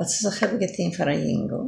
o tsa khabe ke tin fara yingo